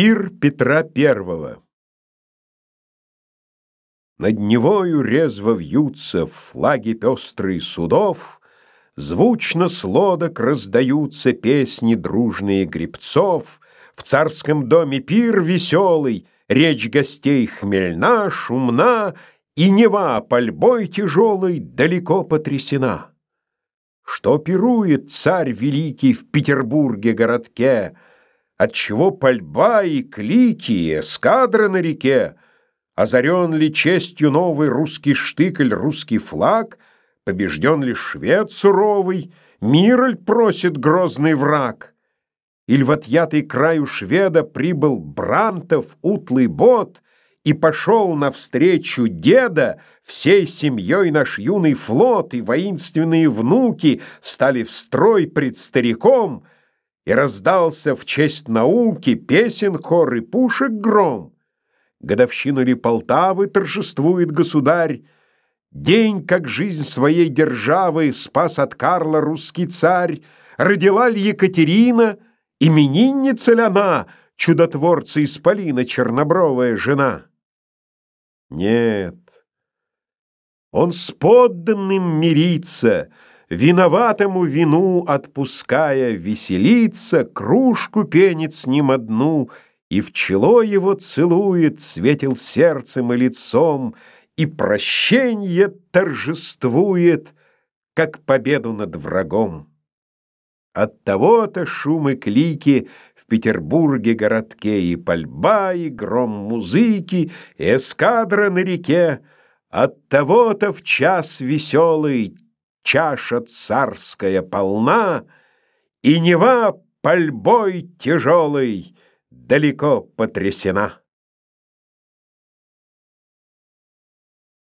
Пир Петра Первого. Над Невою резво вьются флаги пестрые судов, Звучно с лодок раздаются песни дружные гребцов, В царском доме пир веселый, речь гостей хмельна, шумна, И Нева пальбой тяжелой далеко потрясена. Что пирует царь великий в Петербурге городке, Отчего пальба и клики, эскадра на реке, Озарен ли честью новый русский штыкль, русский флаг, Побежден ли швед суровый, мир просит грозный враг? Иль в отъятый краю шведа прибыл Брантов утлый бот И пошел навстречу деда Всей семьей наш юный флот И воинственные внуки Стали в строй пред стариком И раздался в честь науки Песен хор и пушек гром. Годовщину ли Полтавы торжествует государь, День, как жизнь своей державы Спас от Карла русский царь, Родила ли Екатерина, Именинница ли она, Чудотворца Исполина, Чернобровая жена? Нет, он с подданным мирится, Виноватому вину отпуская, Веселится, кружку пенит с ним одну, И в чело его целует, Светил сердцем и лицом, И прощенье торжествует, Как победу над врагом. От того-то шум и клики В Петербурге городке И пальба, и гром музыки, И эскадра на реке — от того-то в час веселый чаша царская полна, И Нева пальбой тяжелой далеко потрясена.